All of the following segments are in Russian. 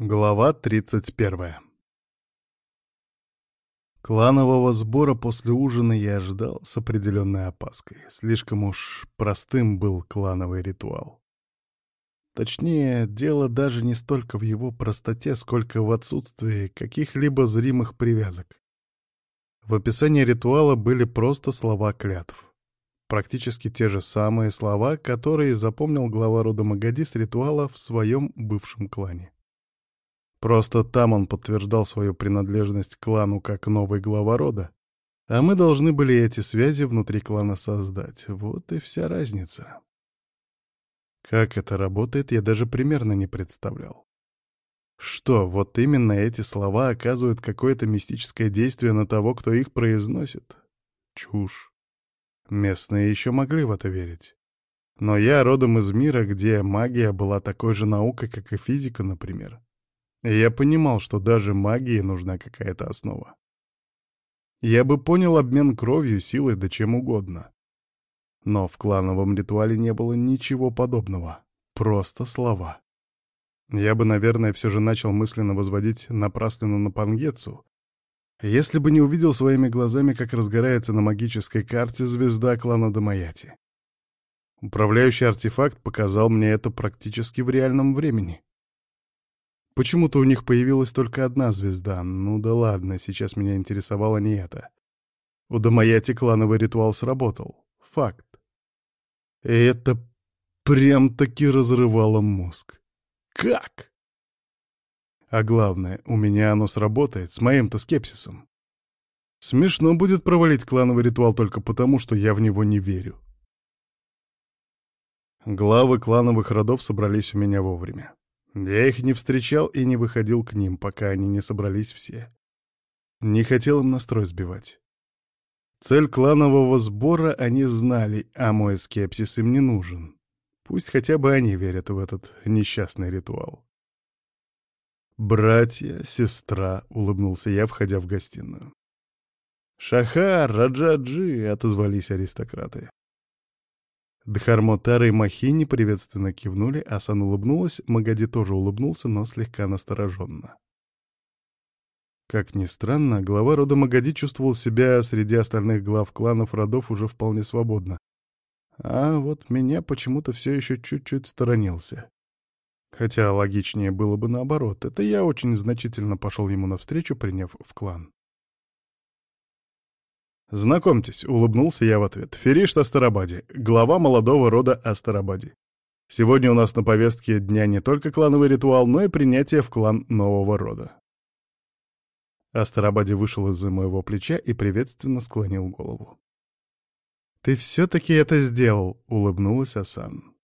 Глава 31 Кланового сбора после ужина я ждал с определенной опаской. Слишком уж простым был клановый ритуал. Точнее, дело даже не столько в его простоте, сколько в отсутствии каких-либо зримых привязок. В описании ритуала были просто слова клятв. Практически те же самые слова, которые запомнил глава рода Магади с ритуала в своем бывшем клане. Просто там он подтверждал свою принадлежность к клану как новый глава рода. А мы должны были эти связи внутри клана создать. Вот и вся разница. Как это работает, я даже примерно не представлял. Что, вот именно эти слова оказывают какое-то мистическое действие на того, кто их произносит? Чушь. Местные еще могли в это верить. Но я родом из мира, где магия была такой же наукой, как и физика, например. Я понимал, что даже магии нужна какая-то основа. Я бы понял обмен кровью, силой, да чем угодно. Но в клановом ритуале не было ничего подобного. Просто слова. Я бы, наверное, все же начал мысленно возводить напраслину на Пангецу, если бы не увидел своими глазами, как разгорается на магической карте звезда клана Дамаяти. Управляющий артефакт показал мне это практически в реальном времени. Почему-то у них появилась только одна звезда. Ну да ладно, сейчас меня интересовало не это. У Дамаяти клановый ритуал сработал. Факт. И это прям-таки разрывало мозг. Как? А главное, у меня оно сработает с моим-то скепсисом. Смешно будет провалить клановый ритуал только потому, что я в него не верю. Главы клановых родов собрались у меня вовремя. Я их не встречал и не выходил к ним, пока они не собрались все. Не хотел им настрой сбивать. Цель кланового сбора они знали, а мой скепсис им не нужен. Пусть хотя бы они верят в этот несчастный ритуал. «Братья, сестра», — улыбнулся я, входя в гостиную. «Шахар, Раджаджи», — отозвались аристократы. Дхармотар и Махини приветственно кивнули, Асан улыбнулась, Магади тоже улыбнулся, но слегка настороженно. Как ни странно, глава рода Магади чувствовал себя среди остальных глав кланов родов уже вполне свободно. А вот меня почему-то все еще чуть-чуть сторонился. Хотя логичнее было бы наоборот. Это я очень значительно пошел ему навстречу, приняв в клан. «Знакомьтесь», — улыбнулся я в ответ. «Феришт Астарабади, глава молодого рода Астарабади. Сегодня у нас на повестке дня не только клановый ритуал, но и принятие в клан нового рода». Астарабади вышел из-за моего плеча и приветственно склонил голову. «Ты все-таки это сделал», — улыбнулась Асан.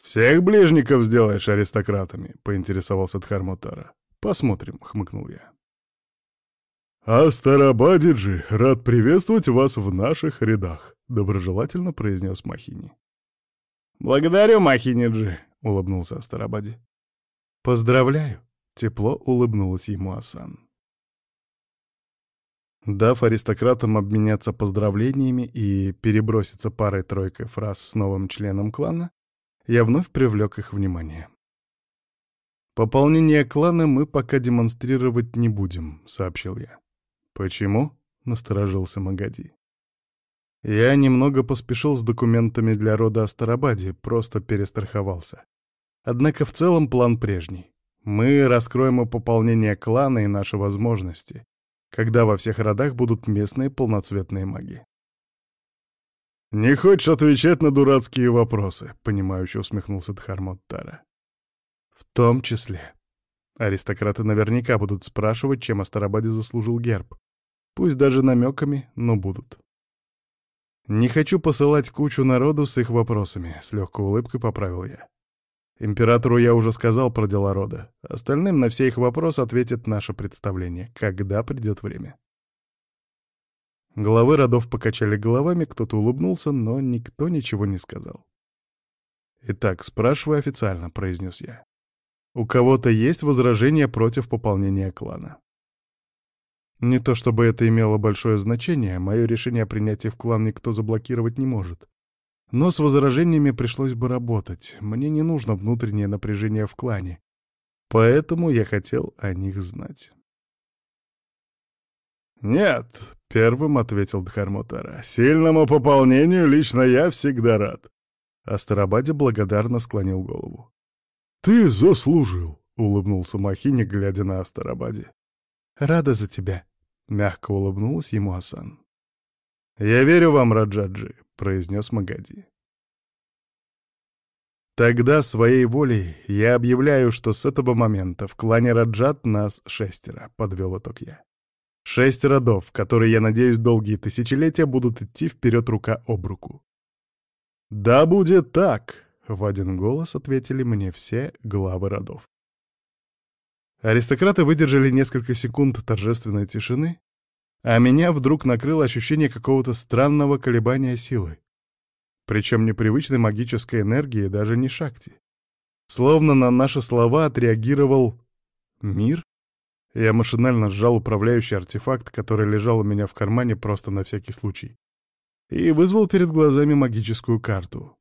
«Всех ближников сделаешь аристократами», — поинтересовался Дхармутара. «Посмотрим», — хмыкнул я. «Астарабадиджи, рад приветствовать вас в наших рядах», — доброжелательно произнес Махини. «Благодарю, Махиниджи», — улыбнулся Астарабади. «Поздравляю», — тепло улыбнулась ему Асан. Дав аристократам обменяться поздравлениями и переброситься парой-тройкой фраз с новым членом клана, я вновь привлек их внимание. «Пополнение клана мы пока демонстрировать не будем», — сообщил я. «Почему?» — насторожился Магади. Я немного поспешил с документами для рода Астарабади, просто перестраховался. Однако в целом план прежний. Мы раскроем и пополнение клана и наши возможности, когда во всех родах будут местные полноцветные маги. «Не хочешь отвечать на дурацкие вопросы?» — понимающе усмехнулся Дхармот Тара. «В том числе. Аристократы наверняка будут спрашивать, чем Астарабаде заслужил герб. Пусть даже намеками, но будут. Не хочу посылать кучу народу с их вопросами, с легкой улыбкой поправил я. Императору я уже сказал про дела рода. Остальным на все их вопросы ответит наше представление, когда придет время. Главы родов покачали головами, кто-то улыбнулся, но никто ничего не сказал. «Итак, спрашиваю официально», — произнес я. «У кого-то есть возражения против пополнения клана?» Не то чтобы это имело большое значение, мое решение о принятии в клан никто заблокировать не может. Но с возражениями пришлось бы работать. Мне не нужно внутреннее напряжение в клане. Поэтому я хотел о них знать. «Нет», — первым ответил Дхармутара, — «сильному пополнению лично я всегда рад». Астарабаде благодарно склонил голову. «Ты заслужил», — улыбнулся Махини, глядя на Астарабаде. «Рада за тебя», — мягко улыбнулась ему Асан. «Я верю вам, Раджаджи», — произнес Магади. «Тогда своей волей я объявляю, что с этого момента в клане Раджат нас шестеро», — подвел итог я. Шесть родов, которые, я надеюсь, долгие тысячелетия будут идти вперед рука об руку. «Да будет так!» — в один голос ответили мне все главы родов. Аристократы выдержали несколько секунд торжественной тишины, а меня вдруг накрыло ощущение какого-то странного колебания силы. Причем непривычной магической энергии, даже не шакти. Словно на наши слова отреагировал мир я машинально сжал управляющий артефакт, который лежал у меня в кармане просто на всякий случай, и вызвал перед глазами магическую карту.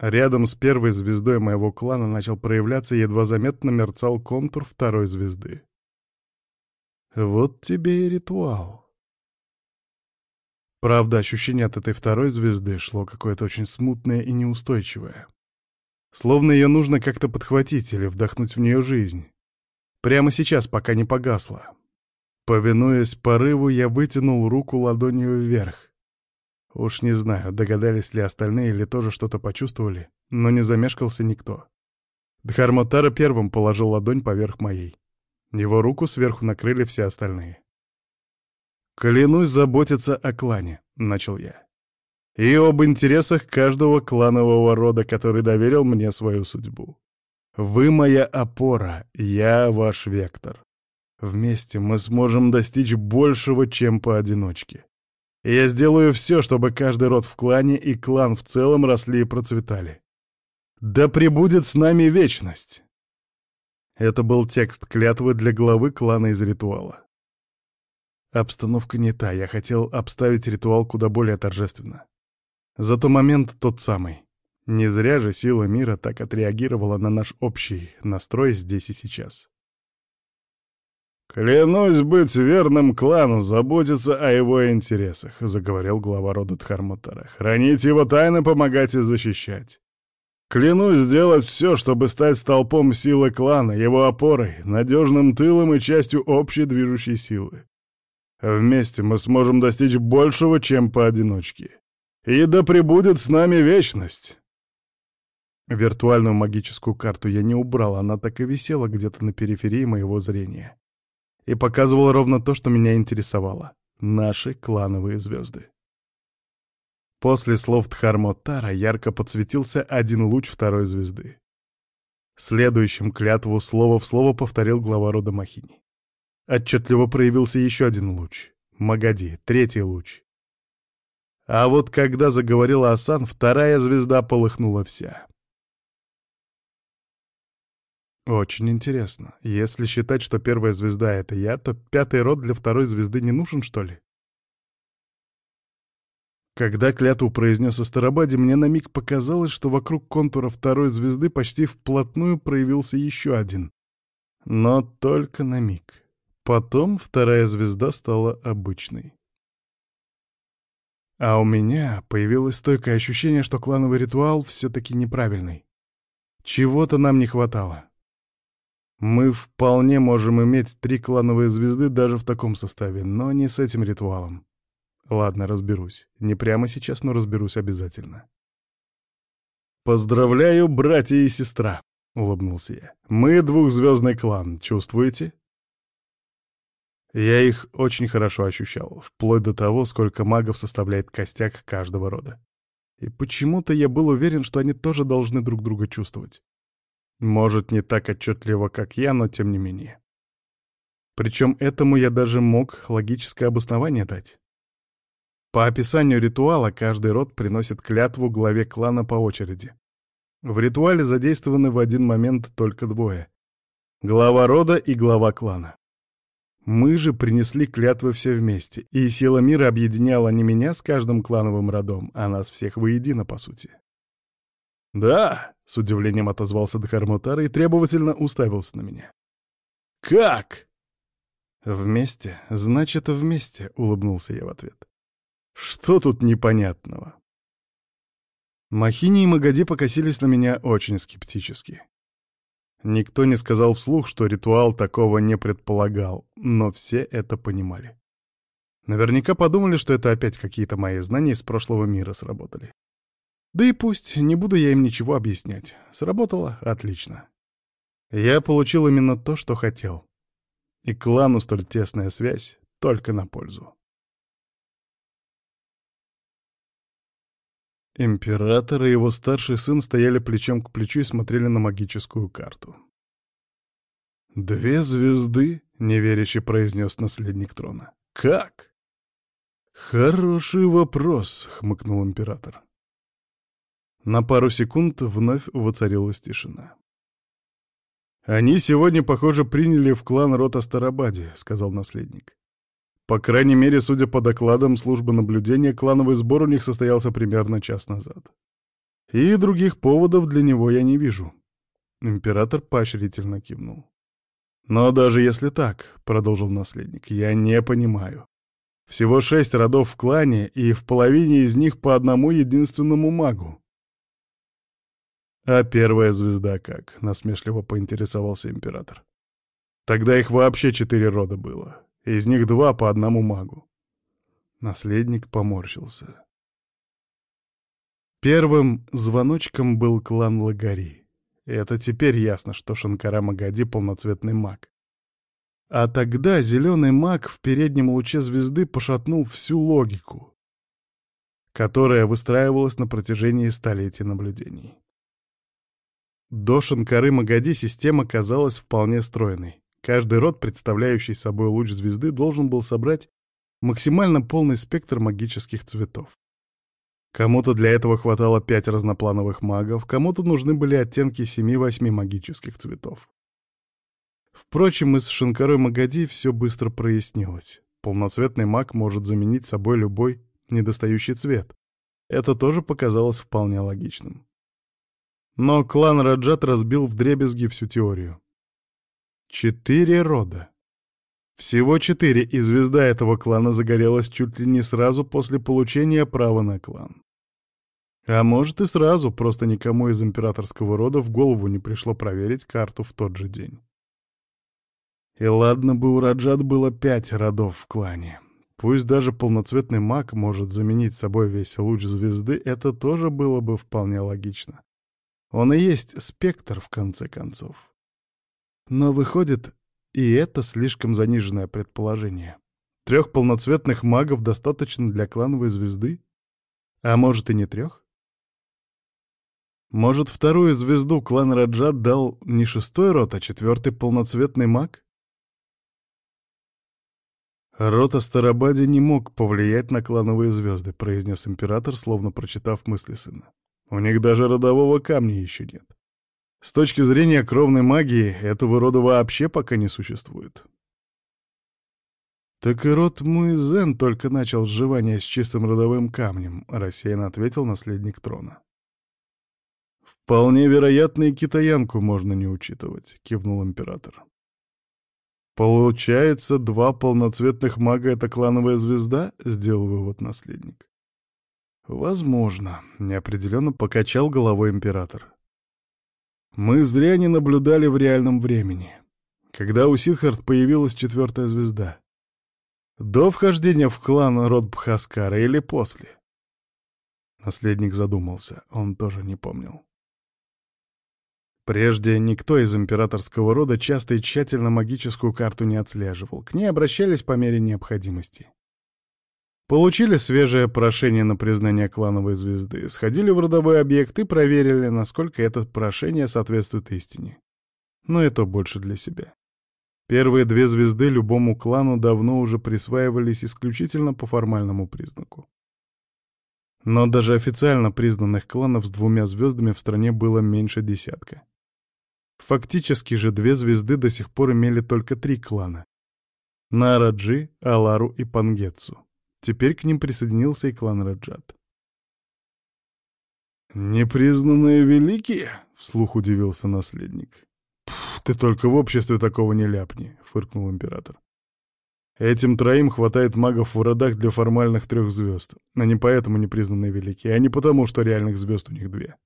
Рядом с первой звездой моего клана начал проявляться едва заметно мерцал контур второй звезды. Вот тебе и ритуал. Правда, ощущение от этой второй звезды шло какое-то очень смутное и неустойчивое. Словно ее нужно как-то подхватить или вдохнуть в нее жизнь. Прямо сейчас, пока не погасло. Повинуясь порыву, я вытянул руку ладонью вверх. Уж не знаю, догадались ли остальные или тоже что-то почувствовали, но не замешкался никто. Дхармотара первым положил ладонь поверх моей. Его руку сверху накрыли все остальные. «Клянусь заботиться о клане», — начал я. «И об интересах каждого кланового рода, который доверил мне свою судьбу. Вы моя опора, я ваш вектор. Вместе мы сможем достичь большего, чем поодиночке. Я сделаю все, чтобы каждый род в клане и клан в целом росли и процветали. Да пребудет с нами вечность!» Это был текст клятвы для главы клана из ритуала. Обстановка не та, я хотел обставить ритуал куда более торжественно. Зато момент тот самый. Не зря же сила мира так отреагировала на наш общий настрой здесь и сейчас. «Клянусь быть верным клану, заботиться о его интересах», — заговорил глава рода Дхармутара. «Хранить его тайны, помогать и защищать. Клянусь сделать все, чтобы стать столпом силы клана, его опорой, надежным тылом и частью общей движущей силы. Вместе мы сможем достичь большего, чем поодиночке. И да пребудет с нами вечность!» Виртуальную магическую карту я не убрал, она так и висела где-то на периферии моего зрения. И показывала ровно то, что меня интересовало — наши клановые звезды. После слов Тхармотара ярко подсветился один луч второй звезды. Следующим клятву слово в слово повторил глава рода Махини. Отчетливо проявился еще один луч. Магади, третий луч. А вот когда заговорила Асан, вторая звезда полыхнула вся. Очень интересно. Если считать, что первая звезда — это я, то пятый род для второй звезды не нужен, что ли? Когда клятву произнес Астарабаде, мне на миг показалось, что вокруг контура второй звезды почти вплотную проявился еще один. Но только на миг. Потом вторая звезда стала обычной. А у меня появилось стойкое ощущение, что клановый ритуал все-таки неправильный. Чего-то нам не хватало. Мы вполне можем иметь три клановые звезды даже в таком составе, но не с этим ритуалом. Ладно, разберусь. Не прямо сейчас, но разберусь обязательно. «Поздравляю, братья и сестра!» — улыбнулся я. «Мы двухзвездный клан, чувствуете?» Я их очень хорошо ощущал, вплоть до того, сколько магов составляет костяк каждого рода. И почему-то я был уверен, что они тоже должны друг друга чувствовать. Может, не так отчетливо, как я, но тем не менее. Причем этому я даже мог логическое обоснование дать. По описанию ритуала каждый род приносит клятву главе клана по очереди. В ритуале задействованы в один момент только двое — глава рода и глава клана. Мы же принесли клятвы все вместе, и сила мира объединяла не меня с каждым клановым родом, а нас всех воедино, по сути. «Да», — с удивлением отозвался Дхармутара и требовательно уставился на меня. «Как?» «Вместе, значит, вместе», — улыбнулся я в ответ. «Что тут непонятного?» Махини и Магади покосились на меня очень скептически. Никто не сказал вслух, что ритуал такого не предполагал, но все это понимали. Наверняка подумали, что это опять какие-то мои знания из прошлого мира сработали. Да и пусть, не буду я им ничего объяснять. Сработало отлично. Я получил именно то, что хотел. И клану столь тесная связь только на пользу. Император и его старший сын стояли плечом к плечу и смотрели на магическую карту. «Две звезды?» — неверяще произнес наследник трона. «Как?» «Хороший вопрос», — хмыкнул император. На пару секунд вновь воцарилась тишина. «Они сегодня, похоже, приняли в клан род Астарабаде», — сказал наследник. «По крайней мере, судя по докладам службы наблюдения, клановый сбор у них состоялся примерно час назад. И других поводов для него я не вижу». Император поощрительно кивнул. «Но даже если так», — продолжил наследник, — «я не понимаю. Всего шесть родов в клане, и в половине из них по одному единственному магу. «А первая звезда как?» — насмешливо поинтересовался император. «Тогда их вообще четыре рода было. Из них два по одному магу». Наследник поморщился. Первым звоночком был клан Лагари. Это теперь ясно, что Шанкара Магади — полноцветный маг. А тогда зеленый маг в переднем луче звезды пошатнул всю логику, которая выстраивалась на протяжении столетий наблюдений. До Шанкары Магади система казалась вполне стройной. Каждый род, представляющий собой луч звезды, должен был собрать максимально полный спектр магических цветов. Кому-то для этого хватало пять разноплановых магов, кому-то нужны были оттенки семи-восьми магических цветов. Впрочем, из Шанкарой Магади все быстро прояснилось. Полноцветный маг может заменить собой любой недостающий цвет. Это тоже показалось вполне логичным. Но клан Раджат разбил вдребезги всю теорию. Четыре рода. Всего четыре, и звезда этого клана загорелась чуть ли не сразу после получения права на клан. А может и сразу, просто никому из императорского рода в голову не пришло проверить карту в тот же день. И ладно бы у Раджат было пять родов в клане. Пусть даже полноцветный маг может заменить собой весь луч звезды, это тоже было бы вполне логично. Он и есть спектр, в конце концов. Но выходит, и это слишком заниженное предположение. Трех полноцветных магов достаточно для клановой звезды? А может и не трех? Может, вторую звезду клан Раджат дал не шестой род, а четвертый полноцветный маг? Род Астарабаде не мог повлиять на клановые звезды, произнес император, словно прочитав мысли сына. У них даже родового камня еще нет. С точки зрения кровной магии, этого рода вообще пока не существует. «Так и род Муизен только начал сживание с чистым родовым камнем», — рассеянно ответил наследник трона. «Вполне вероятно, и китаянку можно не учитывать», — кивнул император. «Получается, два полноцветных мага — это клановая звезда?» — сделал вывод наследник. «Возможно», — неопределенно покачал головой император. «Мы зря не наблюдали в реальном времени. Когда у Сидхарт появилась четвертая звезда? До вхождения в клан род Бхаскара или после?» Наследник задумался, он тоже не помнил. Прежде никто из императорского рода часто и тщательно магическую карту не отслеживал, к ней обращались по мере необходимости. Получили свежее прошение на признание клановой звезды, сходили в родовой объект и проверили, насколько это прошение соответствует истине. Но это больше для себя. Первые две звезды любому клану давно уже присваивались исключительно по формальному признаку. Но даже официально признанных кланов с двумя звездами в стране было меньше десятка. Фактически же две звезды до сих пор имели только три клана — Нараджи, Алару и Пангетсу. Теперь к ним присоединился и клан Раджат. «Непризнанные великие?» — вслух удивился наследник. «Ты только в обществе такого не ляпни», — фыркнул император. «Этим троим хватает магов в родах для формальных трех звезд. Они поэтому непризнанные великие, а не потому, что реальных звезд у них две.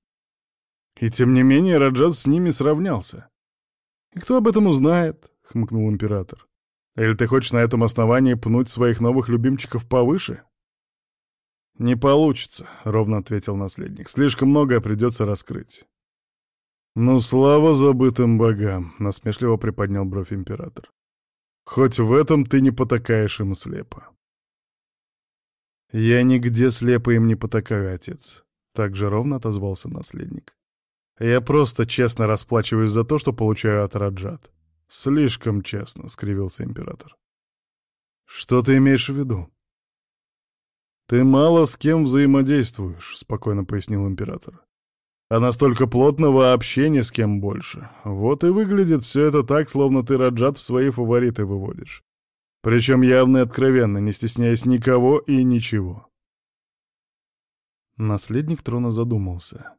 И тем не менее Раджат с ними сравнялся. «И кто об этом узнает?» — хмыкнул император. «Или ты хочешь на этом основании пнуть своих новых любимчиков повыше?» «Не получится», — ровно ответил наследник. «Слишком многое придется раскрыть». «Ну, слава забытым богам!» — насмешливо приподнял бровь император. «Хоть в этом ты не потакаешь им слепо». «Я нигде слепо им не потакаю, отец», — так же ровно отозвался наследник. «Я просто честно расплачиваюсь за то, что получаю от Раджат». «Слишком честно», — скривился император. «Что ты имеешь в виду?» «Ты мало с кем взаимодействуешь», — спокойно пояснил император а настолько плотного общения с кем больше. Вот и выглядит все это так, словно ты Раджат в свои фавориты выводишь. Причем явно и откровенно, не стесняясь никого и ничего. Наследник трона задумался.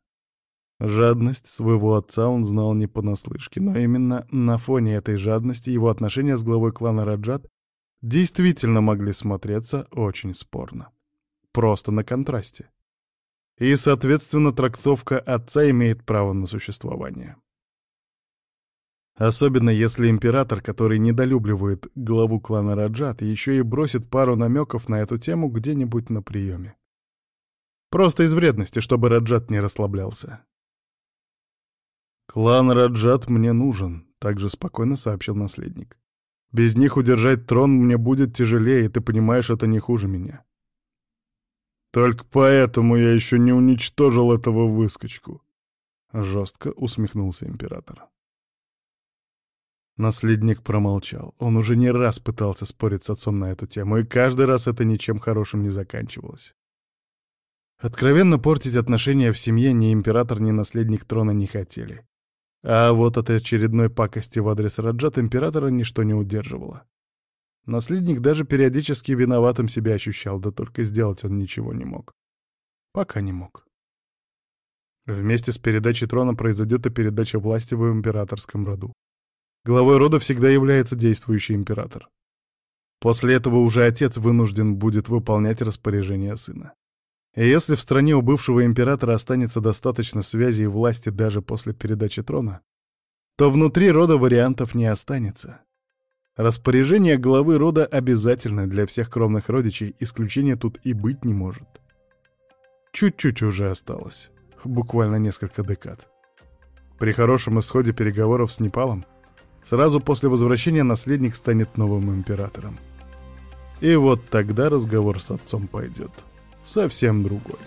Жадность своего отца он знал не понаслышке, но именно на фоне этой жадности его отношения с главой клана Раджат действительно могли смотреться очень спорно. Просто на контрасте и, соответственно, трактовка отца имеет право на существование. Особенно если император, который недолюбливает главу клана Раджат, еще и бросит пару намеков на эту тему где-нибудь на приеме. Просто из вредности, чтобы Раджат не расслаблялся. «Клан Раджат мне нужен», — также спокойно сообщил наследник. «Без них удержать трон мне будет тяжелее, и ты понимаешь, это не хуже меня. Только поэтому я еще не уничтожил этого выскочку. Жестко усмехнулся император. Наследник промолчал. Он уже не раз пытался спорить с отцом на эту тему, и каждый раз это ничем хорошим не заканчивалось. Откровенно портить отношения в семье ни император, ни наследник трона не хотели. А вот от очередной пакости в адрес Раджат императора ничто не удерживало. Наследник даже периодически виноватым себя ощущал, да только сделать он ничего не мог. Пока не мог. Вместе с передачей трона произойдет и передача власти в императорском роду. Главой рода всегда является действующий император. После этого уже отец вынужден будет выполнять распоряжения сына. И если в стране у бывшего императора останется достаточно связи и власти даже после передачи трона, то внутри рода вариантов не останется. Распоряжение главы рода обязательно для всех кровных родичей, исключения тут и быть не может. Чуть-чуть уже осталось. Буквально несколько декад. При хорошем исходе переговоров с Непалом сразу после возвращения наследник станет новым императором. И вот тогда разговор с отцом пойдет совсем другой.